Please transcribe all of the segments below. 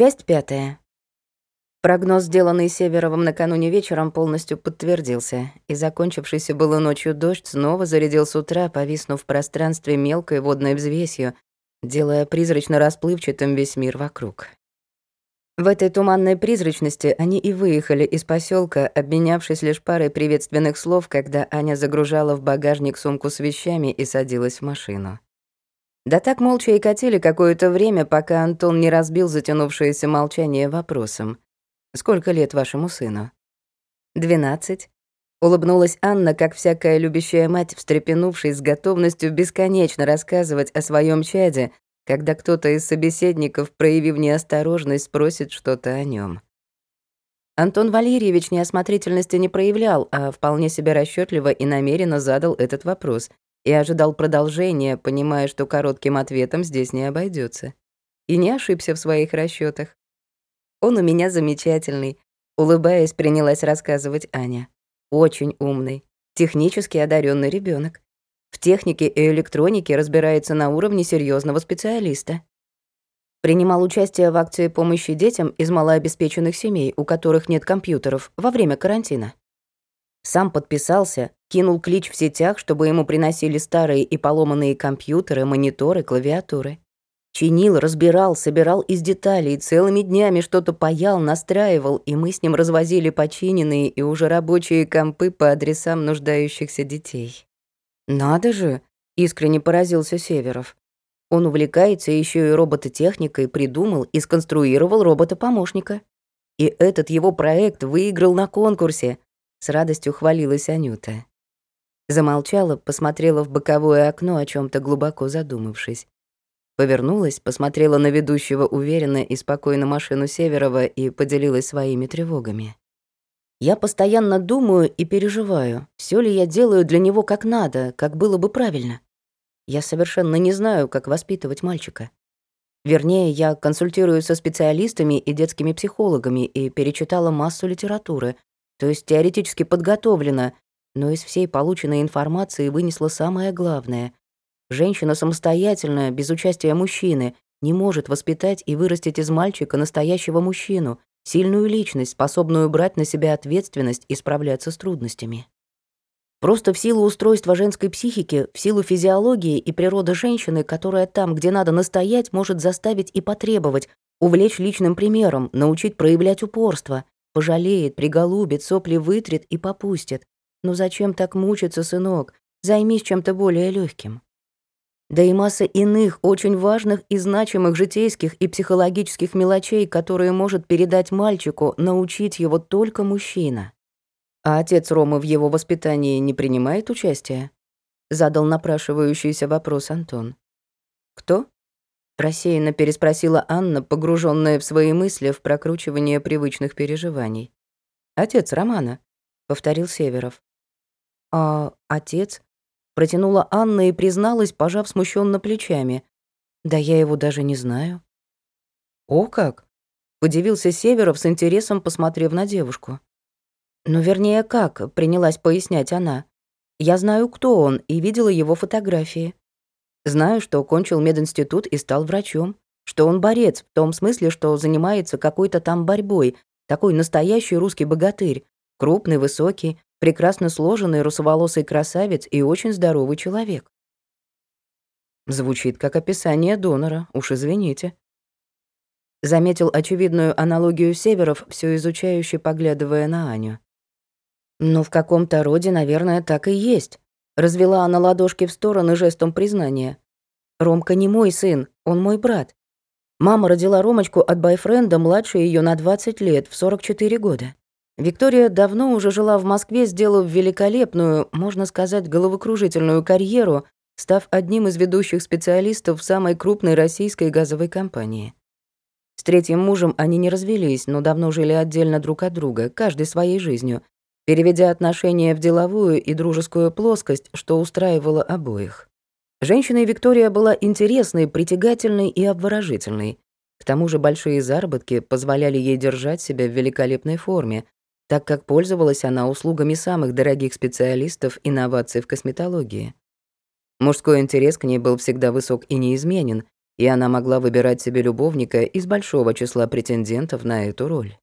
Часть пятая. Прогноз, сделанный Северовым накануне вечером, полностью подтвердился, и закончившийся было ночью дождь снова зарядил с утра, повиснув в пространстве мелкой водной взвесью, делая призрачно расплывчатым весь мир вокруг. В этой туманной призрачности они и выехали из поселка, обменявшись лишь парой приветственных слов, когда Аня загружала в багажник сумку с вещами и садилась в машину. Да так молча и катили какое-то время, пока Антон не разбил затянувшееся молчание вопросом. «Сколько лет вашему сыну?» «Двенадцать». Улыбнулась Анна, как всякая любящая мать, встрепенувшись с готовностью бесконечно рассказывать о своем чаде, когда кто-то из собеседников, проявив неосторожность, спросит что-то о нем. Антон Валерьевич неосмотрительности не проявлял, а вполне себе расчетливо и намеренно задал этот вопрос, и ожидал продолжения, понимая, что коротким ответом здесь не обойдется. И не ошибся в своих расчетах. Он у меня замечательный, улыбаясь, принялась рассказывать Аня. Очень умный, технически одаренный ребенок. В технике и электронике разбирается на уровне серьезного специалиста. Принимал участие в акции помощи детям из малообеспеченных семей, у которых нет компьютеров, во время карантина. Сам подписался, кинул клич в сетях, чтобы ему приносили старые и поломанные компьютеры, мониторы, клавиатуры. Чинил, разбирал, собирал из деталей, целыми днями что-то паял, настраивал, и мы с ним развозили починенные и уже рабочие компы по адресам нуждающихся детей. «Надо же!» — искренне поразился Северов. Он увлекается еще и робототехникой, придумал и сконструировал робота-помощника. И этот его проект выиграл на конкурсе, с радостью хвалилась Анюта. Замолчала, посмотрела в боковое окно, о чем то глубоко задумавшись. Повернулась, посмотрела на ведущего уверенно и спокойно машину Северова и поделилась своими тревогами. Я постоянно думаю и переживаю, все ли я делаю для него как надо, как было бы правильно. Я совершенно не знаю, как воспитывать мальчика. Вернее, я консультирую со специалистами и детскими психологами и перечитала массу литературы, то есть теоретически подготовлена, но из всей полученной информации вынесла самое главное. Женщина самостоятельно, без участия мужчины, не может воспитать и вырастить из мальчика настоящего мужчину, сильную личность, способную брать на себя ответственность и справляться с трудностями. Просто в силу устройства женской психики, в силу физиологии и природы женщины, которая там, где надо настоять, может заставить и потребовать, увлечь личным примером, научить проявлять упорство, Пожалеет, приголубит, сопли вытрет и попустит. Ну зачем так мучиться, сынок? Займись чем-то более легким. Да и масса иных, очень важных и значимых житейских и психологических мелочей, которые может передать мальчику, научить его только мужчина. А отец Ромы в его воспитании не принимает участия? Задал напрашивающийся вопрос Антон. Кто? Рассеянно переспросила Анна, погруженная в свои мысли в прокручивание привычных переживаний. «Отец Романа», — повторил Северов. «А отец?» — протянула Анна и призналась, пожав смущенно плечами. «Да я его даже не знаю». «О как!» — удивился Северов с интересом, посмотрев на девушку. «Ну, вернее, как?» — принялась пояснять она. «Я знаю, кто он, и видела его фотографии. Знаю, что окончил мединститут и стал врачом, что он борец, в том смысле, что занимается какой-то там борьбой, такой настоящий русский богатырь, крупный, высокий, прекрасно сложенный, русоволосый красавец и очень здоровый человек. Звучит как описание донора, уж извините. Заметил очевидную аналогию Северов, все изучающий, поглядывая на Аню. Ну, в каком-то роде, наверное, так и есть. Развела она ладошки в стороны жестом признания. «Ромка не мой сын, он мой брат. Мама родила Ромочку от бойфренда, младше ее на 20 лет, в 44 года. Виктория давно уже жила в Москве, сделав великолепную, можно сказать, головокружительную карьеру, став одним из ведущих специалистов самой крупной российской газовой компании. С третьим мужем они не развелись, но давно жили отдельно друг от друга, каждый своей жизнью, переведя отношения в деловую и дружескую плоскость, что устраивало обоих. Женщина Виктория была интересной, притягательной и обворожительной. К тому же большие заработки позволяли ей держать себя в великолепной форме, так как пользовалась она услугами самых дорогих специалистов инноваций в косметологии. Мужской интерес к ней был всегда высок и неизменен, и она могла выбирать себе любовника из большого числа претендентов на эту роль.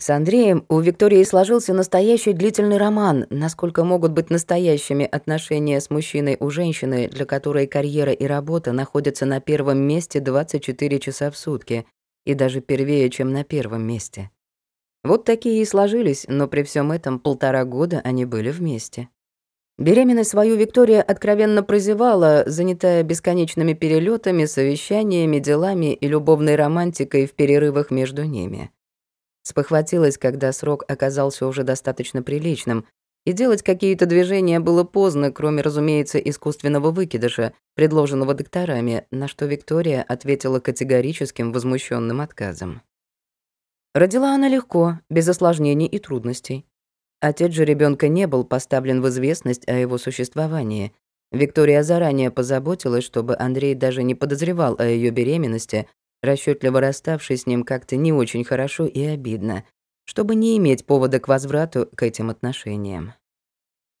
С Андреем у Виктории сложился настоящий длительный роман, насколько могут быть настоящими отношения с мужчиной у женщины, для которой карьера и работа находятся на первом месте 24 часа в сутки, и даже первее, чем на первом месте. Вот такие и сложились, но при всем этом полтора года они были вместе. Беременность свою Виктория откровенно прозевала, занятая бесконечными перелетами, совещаниями, делами и любовной романтикой в перерывах между ними. Спохватилась, когда срок оказался уже достаточно приличным, и делать какие-то движения было поздно, кроме, разумеется, искусственного выкидыша, предложенного докторами, на что Виктория ответила категорическим возмущенным отказом. Родила она легко, без осложнений и трудностей. Отец же ребенка не был поставлен в известность о его существовании. Виктория заранее позаботилась, чтобы Андрей даже не подозревал о ее беременности, расчетливо расставшись с ним как-то не очень хорошо и обидно, чтобы не иметь повода к возврату к этим отношениям.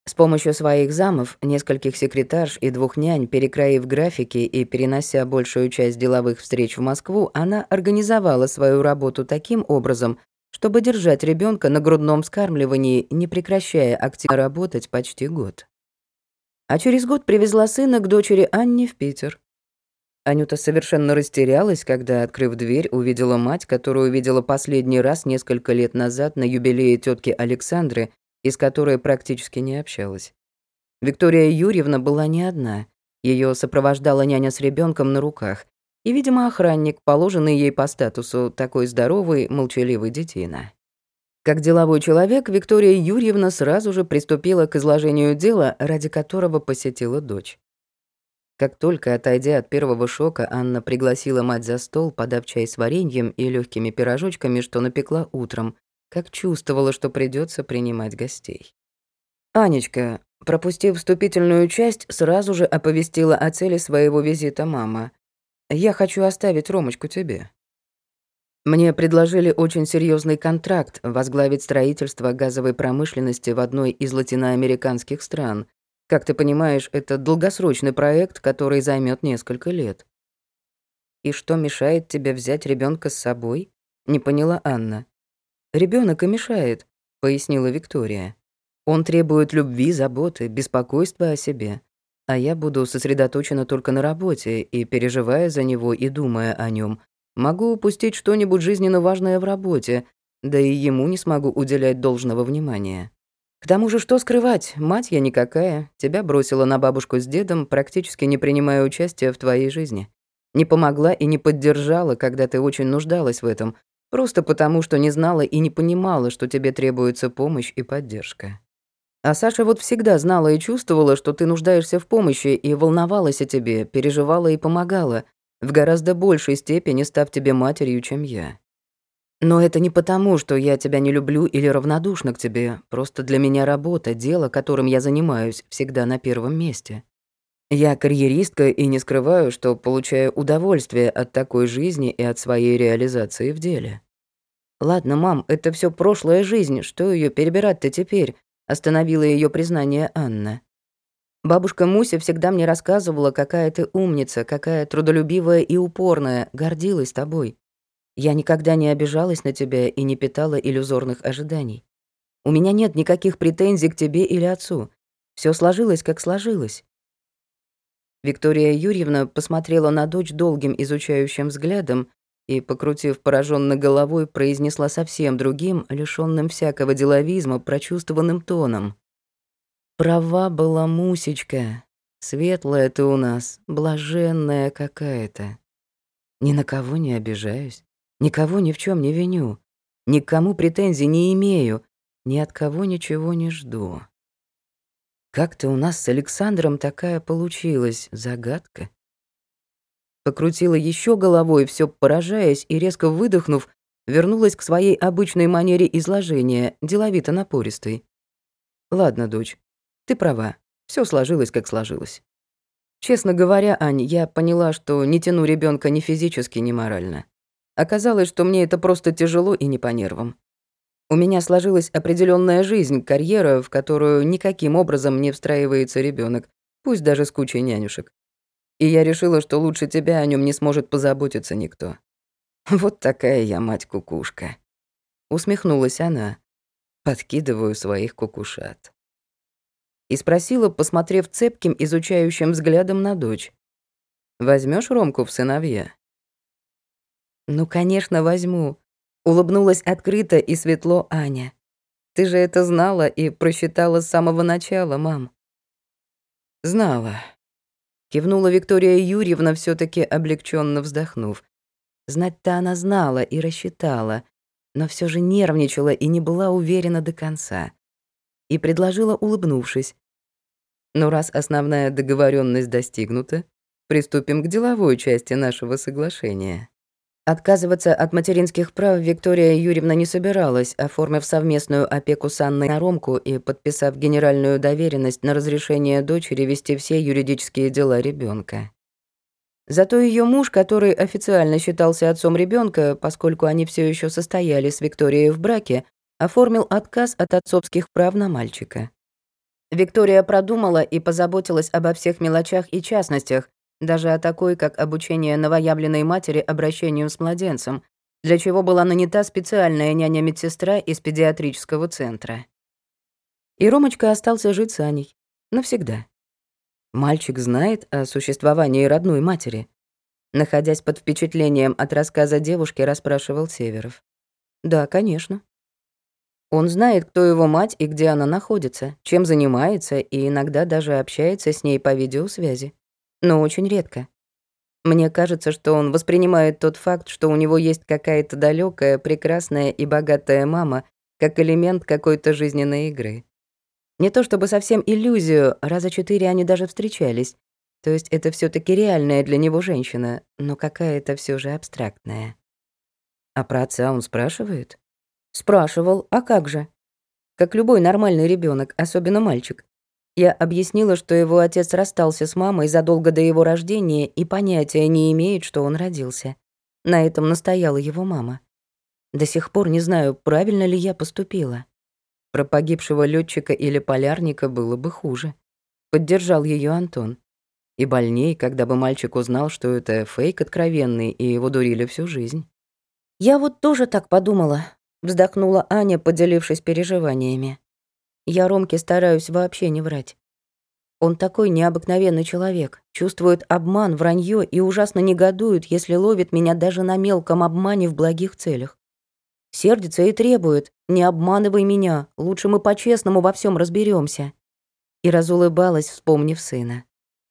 С помощью своих замов, нескольких секретарш и двух нянь, перекроив графики и перенося большую часть деловых встреч в Москву, она организовала свою работу таким образом, чтобы держать ребенка на грудном скармливании, не прекращая активно работать почти год. А через год привезла сына к дочери Анне в Питер. Анюта совершенно растерялась, когда, открыв дверь, увидела мать, которую видела последний раз несколько лет назад на юбилее тетки Александры, из которой практически не общалась. Виктория Юрьевна была не одна. Ее сопровождала няня с ребенком на руках. И, видимо, охранник, положенный ей по статусу, такой здоровый, молчаливый детина. Как деловой человек, Виктория Юрьевна сразу же приступила к изложению дела, ради которого посетила дочь. Как только, отойдя от первого шока, Анна пригласила мать за стол, подав чай с вареньем и легкими пирожочками, что напекла утром, как чувствовала, что придется принимать гостей. Анечка, пропустив вступительную часть, сразу же оповестила о цели своего визита мама. «Я хочу оставить Ромочку тебе». Мне предложили очень серьезный контракт возглавить строительство газовой промышленности в одной из латиноамериканских стран, как ты понимаешь, это долгосрочный проект, который займет несколько лет. И что мешает тебе взять ребенка с собой? Не поняла Анна. Ребенок и мешает, пояснила Виктория. Он требует любви, заботы, беспокойства о себе. А я буду сосредоточена только на работе и, переживая за него и думая о нем, могу упустить что-нибудь жизненно важное в работе, да и ему не смогу уделять должного внимания. К тому же, что скрывать, мать я никакая, тебя бросила на бабушку с дедом, практически не принимая участия в твоей жизни. Не помогла и не поддержала, когда ты очень нуждалась в этом, просто потому, что не знала и не понимала, что тебе требуется помощь и поддержка. А Саша вот всегда знала и чувствовала, что ты нуждаешься в помощи, и волновалась о тебе, переживала и помогала, в гораздо большей степени став тебе матерью, чем я. Но это не потому, что я тебя не люблю или равнодушна к тебе. Просто для меня работа, дело, которым я занимаюсь, всегда на первом месте. Я карьеристка и не скрываю, что получаю удовольствие от такой жизни и от своей реализации в деле. Ладно, мам, это все прошлая жизнь, что ее перебирать-то теперь? Остановила ее признание Анна. Бабушка Муся всегда мне рассказывала, какая ты умница, какая трудолюбивая и упорная, гордилась тобой. Я никогда не обижалась на тебя и не питала иллюзорных ожиданий. У меня нет никаких претензий к тебе или отцу. Все сложилось, как сложилось». Виктория Юрьевна посмотрела на дочь долгим изучающим взглядом и, покрутив пораженно головой, произнесла совсем другим, лишённым всякого деловизма, прочувствованным тоном. «Права была Мусечка. Светлая ты у нас, блаженная какая-то. Ни на кого не обижаюсь. Никого ни в чем не виню, никому претензий не имею, ни от кого ничего не жду. Как-то у нас с Александром такая получилась загадка. Покрутила еще головой, все поражаясь и резко выдохнув, вернулась к своей обычной манере изложения, деловито напористой. Ладно, дочь, ты права. Все сложилось, как сложилось. Честно говоря, Ань, я поняла, что не тяну ребенка ни физически, ни морально. Оказалось, что мне это просто тяжело и не по нервам. У меня сложилась определенная жизнь, карьера, в которую никаким образом не встраивается ребенок, пусть даже с кучей нянюшек. И я решила, что лучше тебя о нем не сможет позаботиться никто. Вот такая я мать-кукушка. Усмехнулась она. Подкидываю своих кукушат. И спросила, посмотрев цепким, изучающим взглядом на дочь. Возьмешь Ромку в сыновья? Ну, конечно, возьму. Улыбнулась открыто и светло Аня. Ты же это знала и просчитала с самого начала, мам. Знала. Кивнула Виктория Юрьевна, все таки облегченно вздохнув. Знать-то она знала и рассчитала, но все же нервничала и не была уверена до конца. И предложила, улыбнувшись. «Ну, раз основная договоренность достигнута, приступим к деловой части нашего соглашения». Отказываться от материнских прав Виктория Юрьевна не собиралась, оформив совместную опеку с Анной на Ромку и подписав генеральную доверенность на разрешение дочери вести все юридические дела ребенка. Зато ее муж, который официально считался отцом ребенка, поскольку они все еще состояли с Викторией в браке, оформил отказ от отцовских прав на мальчика. Виктория продумала и позаботилась обо всех мелочах и частностях, даже о такой, как обучение новоявленной матери обращению с младенцем, для чего была нанята специальная няня-медсестра из педиатрического центра. И Ромочка остался жить с Аней. Навсегда. Мальчик знает о существовании родной матери. Находясь под впечатлением от рассказа девушки, расспрашивал Северов. Да, конечно. Он знает, кто его мать и где она находится, чем занимается и иногда даже общается с ней по видеосвязи. Но очень редко. Мне кажется, что он воспринимает тот факт, что у него есть какая-то далекая, прекрасная и богатая мама, как элемент какой-то жизненной игры. Не то чтобы совсем иллюзию, раза четыре они даже встречались. То есть это все таки реальная для него женщина, но какая-то все же абстрактная. А про отца он спрашивает? Спрашивал, а как же? Как любой нормальный ребенок, особенно мальчик. Я объяснила, что его отец расстался с мамой задолго до его рождения и понятия не имеет, что он родился. На этом настояла его мама. До сих пор не знаю, правильно ли я поступила. Про погибшего летчика или полярника было бы хуже. Поддержал ее Антон. И больней, когда бы мальчик узнал, что это фейк откровенный, и его дурили всю жизнь. «Я вот тоже так подумала», — вздохнула Аня, поделившись переживаниями. «Я Ромке стараюсь вообще не врать. Он такой необыкновенный человек, чувствует обман, вранье и ужасно негодует, если ловит меня даже на мелком обмане в благих целях. Сердится и требует «Не обманывай меня, лучше мы по-честному во всем разберемся. И разулыбалась, вспомнив сына.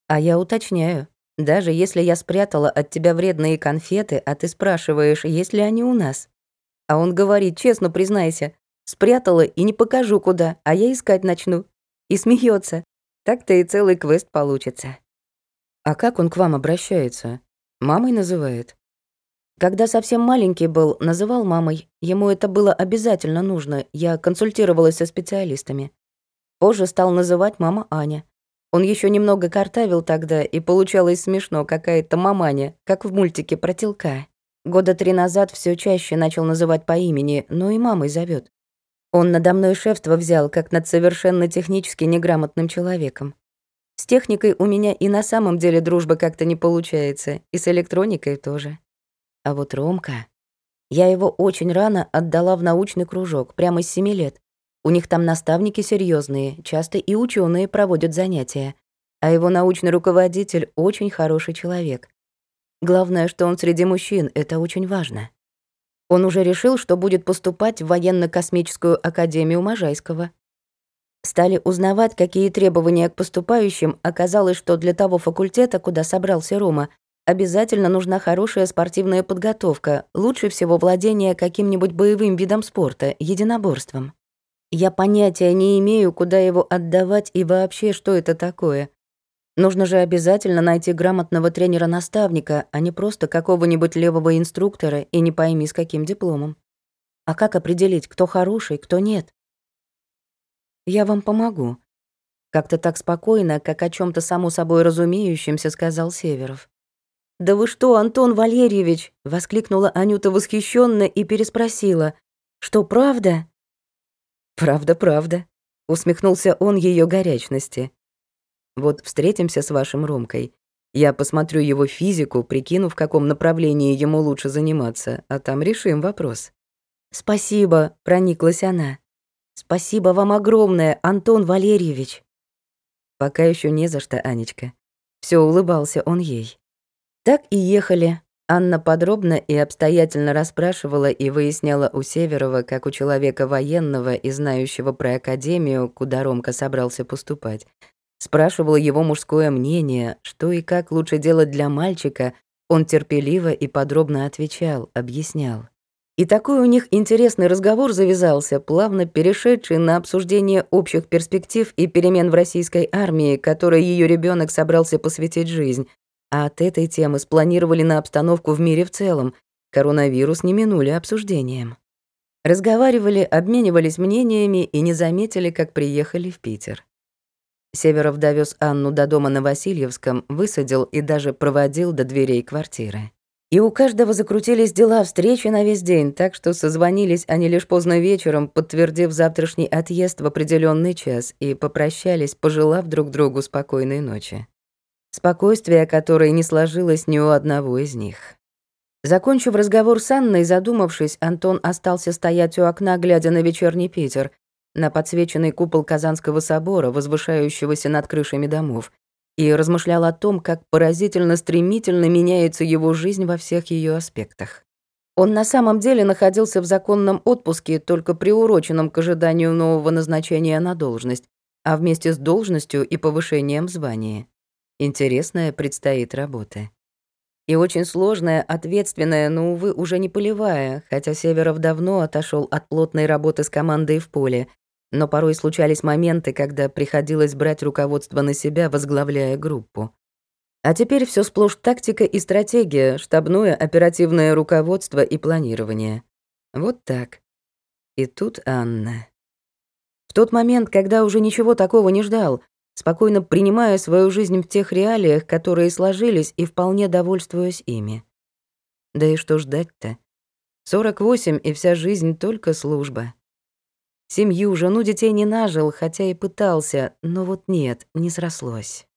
А я уточняю, даже если я спрятала от тебя вредные конфеты, а ты спрашиваешь, есть ли они у нас. А он говорит, честно признайся, спрятала и не покажу куда, а я искать начну. И смеется. Так-то и целый квест получится. А как он к вам обращается? Мамой называет? Когда совсем маленький был, называл мамой. Ему это было обязательно нужно. Я консультировалась со специалистами. Позже стал называть мама Аня. Он еще немного картавил тогда, и получалось смешно, какая-то маманя, как в мультике про телка. Года три назад все чаще начал называть по имени, но и мамой зовет. Он надо мной шефство взял, как над совершенно технически неграмотным человеком. С техникой у меня и на самом деле дружба как-то не получается, и с электроникой тоже. А вот Ромка... Я его очень рано отдала в научный кружок, прямо с семи лет. У них там наставники серьезные, часто и ученые проводят занятия. А его научный руководитель очень хороший человек. Главное, что он среди мужчин, это очень важно. Он уже решил, что будет поступать в военно-космическую академию Можайского. Стали узнавать, какие требования к поступающим, оказалось, что для того факультета, куда собрался Рома, обязательно нужна хорошая спортивная подготовка, лучше всего владение каким-нибудь боевым видом спорта, единоборством. Я понятия не имею, куда его отдавать и вообще, что это такое. Нужно же обязательно найти грамотного тренера-наставника, а не просто какого-нибудь левого инструктора и не пойми с каким дипломом. А как определить, кто хороший, кто нет? Я вам помогу. Как-то так спокойно, как о чем то само собой разумеющемся, сказал Северов. «Да вы что, Антон Валерьевич!» — воскликнула Анюта восхищенно и переспросила. «Что, правда?» «Правда, правда», — усмехнулся он ее горячности. «Вот встретимся с вашим Ромкой. Я посмотрю его физику, прикину, в каком направлении ему лучше заниматься, а там решим вопрос». «Спасибо», — прониклась она. «Спасибо вам огромное, Антон Валерьевич». «Пока еще не за что, Анечка». Все улыбался он ей. Так и ехали. Анна подробно и обстоятельно расспрашивала и выясняла у Северова, как у человека военного и знающего про академию, куда Ромка собрался поступать. Спрашивала его мужское мнение, что и как лучше делать для мальчика, он терпеливо и подробно отвечал, объяснял. И такой у них интересный разговор завязался, плавно перешедший на обсуждение общих перспектив и перемен в российской армии, которой ее ребенок собрался посвятить жизнь. А от этой темы спланировали на обстановку в мире в целом. Коронавирус не минули обсуждением. Разговаривали, обменивались мнениями и не заметили, как приехали в Питер. Северов довез Анну до дома на Васильевском, высадил и даже проводил до дверей квартиры. И у каждого закрутились дела встречи на весь день, так что созвонились они лишь поздно вечером, подтвердив завтрашний отъезд в определенный час и попрощались, пожелав друг другу спокойной ночи. Спокойствие, которое не сложилось ни у одного из них. Закончив разговор с Анной, задумавшись, Антон остался стоять у окна, глядя на вечерний Питер, на подсвеченный купол Казанского собора, возвышающегося над крышами домов, и размышлял о том, как поразительно стремительно меняется его жизнь во всех ее аспектах. Он на самом деле находился в законном отпуске, только приуроченном к ожиданию нового назначения на должность, а вместе с должностью и повышением звания. Интересная предстоит работа. И очень сложная, ответственная, но, увы, уже не полевая, хотя Северов давно отошел от плотной работы с командой в поле, но порой случались моменты, когда приходилось брать руководство на себя, возглавляя группу. А теперь все сплошь тактика и стратегия, штабное оперативное руководство и планирование. Вот так. И тут Анна. В тот момент, когда уже ничего такого не ждал, спокойно принимая свою жизнь в тех реалиях, которые сложились, и вполне довольствуясь ими. Да и что ждать-то? 48 и вся жизнь только служба. Семью, жену, детей не нажил, хотя и пытался, но вот нет, не срослось.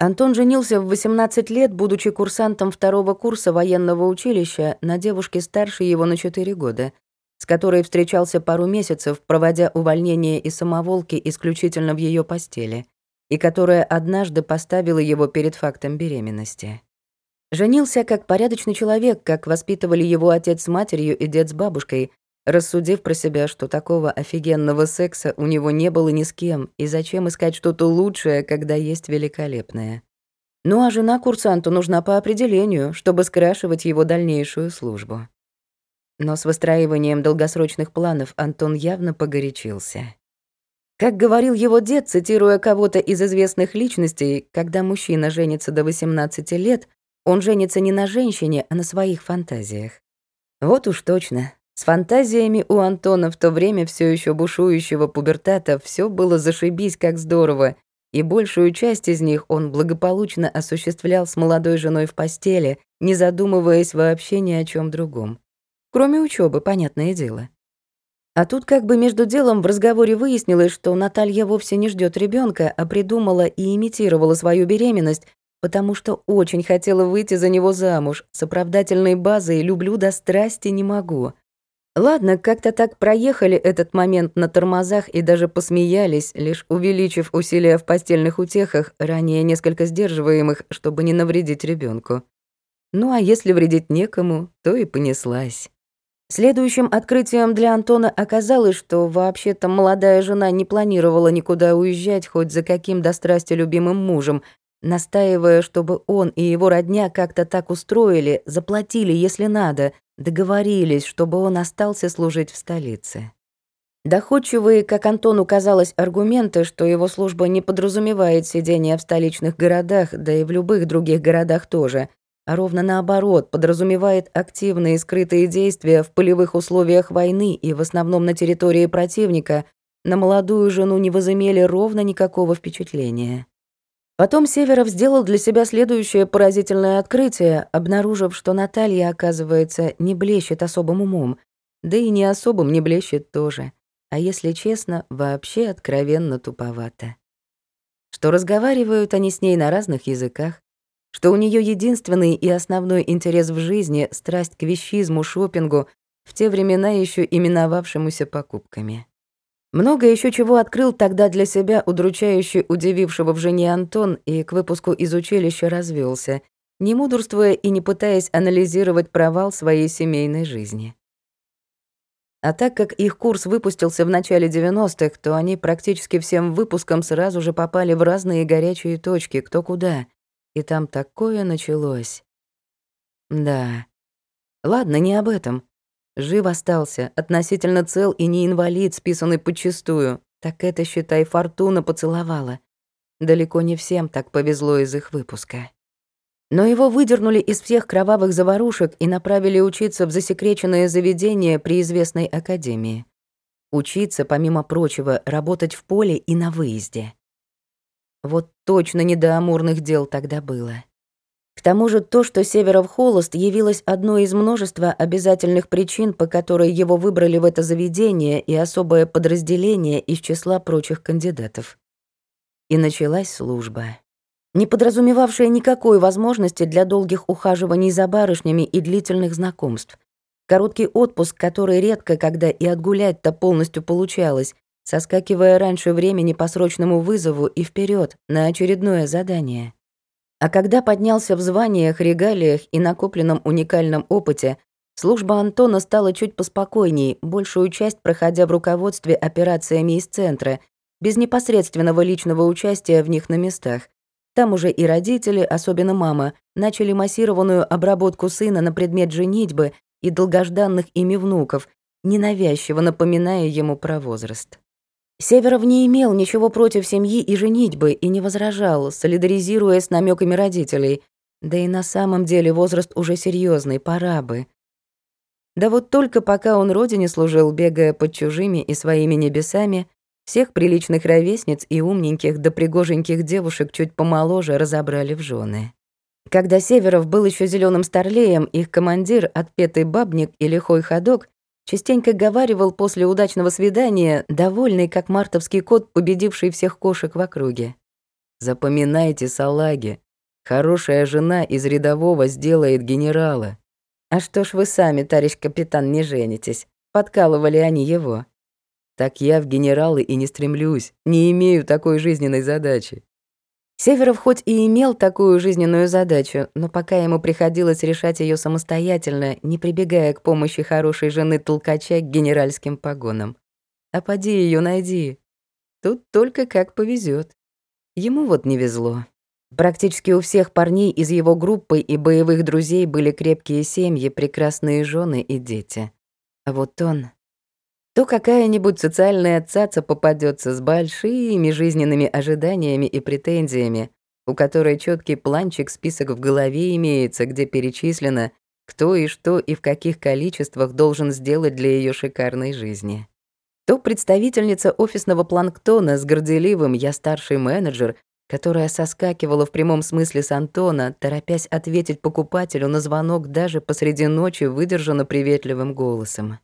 Антон женился в 18 лет, будучи курсантом второго курса военного училища на девушке старше его на 4 года, с которой встречался пару месяцев, проводя увольнение и самоволки исключительно в ее постели, и которая однажды поставила его перед фактом беременности. Женился как порядочный человек, как воспитывали его отец с матерью и дед с бабушкой, рассудив про себя, что такого офигенного секса у него не было ни с кем, и зачем искать что-то лучшее, когда есть великолепное. Ну а жена курсанту нужна по определению, чтобы скрашивать его дальнейшую службу. Но с выстраиванием долгосрочных планов Антон явно погорячился. Как говорил его дед, цитируя кого-то из известных личностей, когда мужчина женится до 18 лет, он женится не на женщине, а на своих фантазиях. Вот уж точно, с фантазиями у Антона в то время все еще бушующего пубертата все было зашибись как здорово, и большую часть из них он благополучно осуществлял с молодой женой в постели, не задумываясь вообще ни о чем другом. Кроме учебы, понятное дело. А тут как бы между делом в разговоре выяснилось, что Наталья вовсе не ждет ребенка, а придумала и имитировала свою беременность, потому что очень хотела выйти за него замуж, с оправдательной базой «люблю до страсти не могу». Ладно, как-то так проехали этот момент на тормозах и даже посмеялись, лишь увеличив усилия в постельных утехах, ранее несколько сдерживаемых, чтобы не навредить ребенку. Ну а если вредить некому, то и понеслась. Следующим открытием для Антона оказалось, что вообще-то молодая жена не планировала никуда уезжать хоть за каким до страсти любимым мужем, настаивая, чтобы он и его родня как-то так устроили, заплатили, если надо, договорились, чтобы он остался служить в столице. Доходчивые, как Антону казалось, аргументы, что его служба не подразумевает сидение в столичных городах, да и в любых других городах тоже, а ровно наоборот, подразумевает активные скрытые действия в полевых условиях войны и в основном на территории противника, на молодую жену не возымели ровно никакого впечатления. Потом Северов сделал для себя следующее поразительное открытие, обнаружив, что Наталья, оказывается, не блещет особым умом, да и не особым не блещет тоже, а если честно, вообще откровенно туповато. Что разговаривают они с ней на разных языках, что у нее единственный и основной интерес в жизни — страсть к вещизму, шопингу, в те времена еще именовавшемуся покупками. Много еще чего открыл тогда для себя удручающе удивившего в жене Антон и к выпуску из училища развелся, не мудрствуя и не пытаясь анализировать провал своей семейной жизни. А так как их курс выпустился в начале 90-х, то они практически всем выпускам сразу же попали в разные горячие точки, кто куда. И там такое началось. Да. Ладно, не об этом. Жив остался, относительно цел и не инвалид, списанный подчистую. Так это, считай, фортуна поцеловала. Далеко не всем так повезло из их выпуска. Но его выдернули из всех кровавых заварушек и направили учиться в засекреченное заведение при известной академии. Учиться, помимо прочего, работать в поле и на выезде. Вот точно не до амурных дел тогда было. К тому же то, что Северов холост, явилось одной из множества обязательных причин, по которой его выбрали в это заведение и особое подразделение из числа прочих кандидатов. И началась служба не подразумевавшая никакой возможности для долгих ухаживаний за барышнями и длительных знакомств. Короткий отпуск, который редко когда и отгулять-то полностью получалось, соскакивая раньше времени по срочному вызову и вперед на очередное задание. А когда поднялся в званиях, регалиях и накопленном уникальном опыте, служба Антона стала чуть поспокойней, большую часть проходя в руководстве операциями из центра, без непосредственного личного участия в них на местах, там уже и родители, особенно мама, начали массированную обработку сына на предмет женитьбы и долгожданных ими внуков, ненавязчиво напоминая ему про возраст. Северов не имел ничего против семьи и женитьбы и не возражал, солидаризируя с намеками родителей. Да и на самом деле возраст уже серьезный, пора бы. Да вот только пока он родине служил, бегая под чужими и своими небесами, всех приличных ровесниц и умненьких да пригоженьких девушек чуть помоложе разобрали в жены. Когда Северов был еще зеленым старлеем, их командир, отпетый бабник и лихой ходок, частенько говаривал после удачного свидания, довольный, как мартовский кот, победивший всех кошек в округе. «Запоминайте, салаги, хорошая жена из рядового сделает генерала». «А что ж вы сами, товарищ капитан, не женитесь?» Подкалывали они его. Так я в генералы и не стремлюсь, не имею такой жизненной задачи. Северов хоть и имел такую жизненную задачу, но пока ему приходилось решать ее самостоятельно, не прибегая к помощи хорошей жены толкача к генеральским погонам. А поди ее найди. Тут только как повезет. Ему вот не везло. Практически у всех парней из его группы и боевых друзей были крепкие семьи, прекрасные жены и дети. А вот он то какая-нибудь социальная цаца попадется с большими жизненными ожиданиями и претензиями, у которой четкий планчик, список в голове имеется, где перечислено, кто и что и в каких количествах должен сделать для ее шикарной жизни. То представительница офисного планктона с горделивым «я старший менеджер», которая соскакивала в прямом смысле с Антона, торопясь ответить покупателю на звонок даже посреди ночи выдержанно приветливым голосом.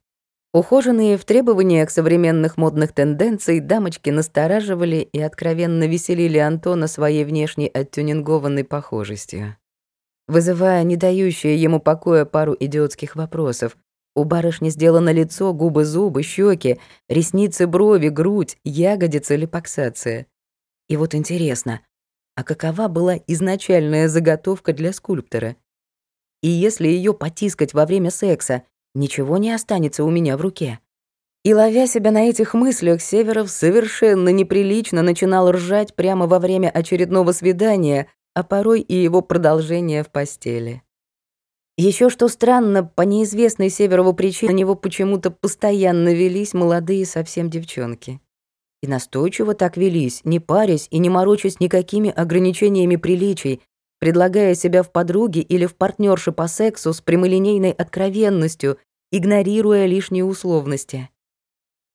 Ухоженные в требованиях современных модных тенденций дамочки настораживали и откровенно веселили Антона своей внешней оттюнингованной похожестью, вызывая не дающие ему покоя пару идиотских вопросов. У барышни сделано лицо, губы, зубы, щеки, ресницы, брови, грудь, ягодица, липоксация. И вот интересно, а какова была изначальная заготовка для скульптора? И если ее потискать во время секса, ничего не останется у меня в руке. И ловя себя на этих мыслях, Северов совершенно неприлично начинал ржать прямо во время очередного свидания, а порой и его продолжения в постели. Еще что странно, по неизвестной Северову причине на него почему-то постоянно велись молодые совсем девчонки. И настойчиво так велись, не парясь и не морочась никакими ограничениями приличий, предлагая себя в подруги или в партнерши по сексу с прямолинейной откровенностью, игнорируя лишние условности.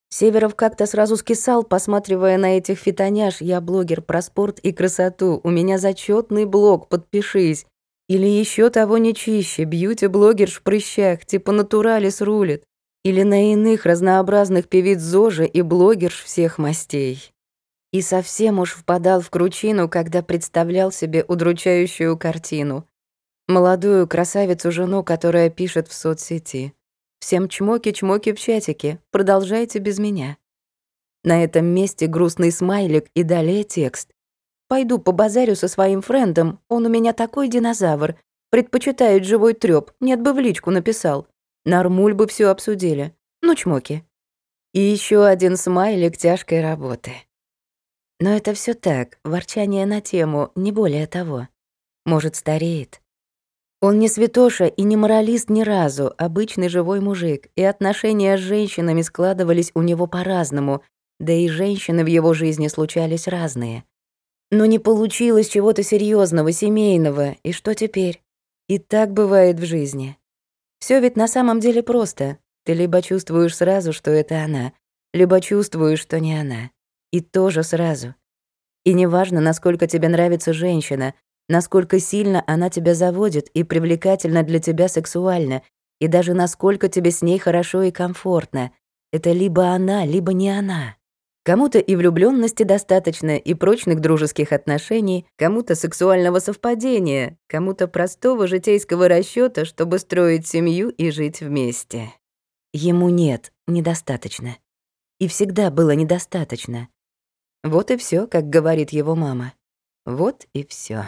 Северов как-то сразу скисал, посматривая на этих фитоняш «Я блогер про спорт и красоту, у меня зачетный блог, подпишись». Или еще того не чище, бьюти-блогер в прыщах, типа натуралис рулит. Или на иных разнообразных певиц ЗОЖа и блогерш всех мастей. И совсем уж впадал в кручину, когда представлял себе удручающую картину. Молодую красавицу-жену, которая пишет в соцсети. «Всем чмоки-чмоки в чатике, продолжайте без меня». На этом месте грустный смайлик и далее текст. «Пойду по базарю со своим френдом, он у меня такой динозавр, предпочитает живой трёп, нет бы в личку написал. Нормуль бы все обсудили. Ну, чмоки». И еще один смайлик тяжкой работы. Но это все так, ворчание на тему, не более того. Может, стареет. Он не святоша и не моралист ни разу, обычный живой мужик, и отношения с женщинами складывались у него по-разному, да и женщины в его жизни случались разные. Но не получилось чего-то серьезного, семейного, и что теперь? И так бывает в жизни. Все ведь на самом деле просто. Ты либо чувствуешь сразу, что это она, либо чувствуешь, что не она. И тоже сразу. И неважно, насколько тебе нравится женщина, насколько сильно она тебя заводит и привлекательна для тебя сексуально, и даже насколько тебе с ней хорошо и комфортно. Это либо она, либо не она. Кому-то и влюблённости достаточно, и прочных дружеских отношений, кому-то сексуального совпадения, кому-то простого житейского расчёта, чтобы строить семью и жить вместе. Ему нет, недостаточно. И всегда было недостаточно. Вот и всё, как говорит его мама. Вот и всё.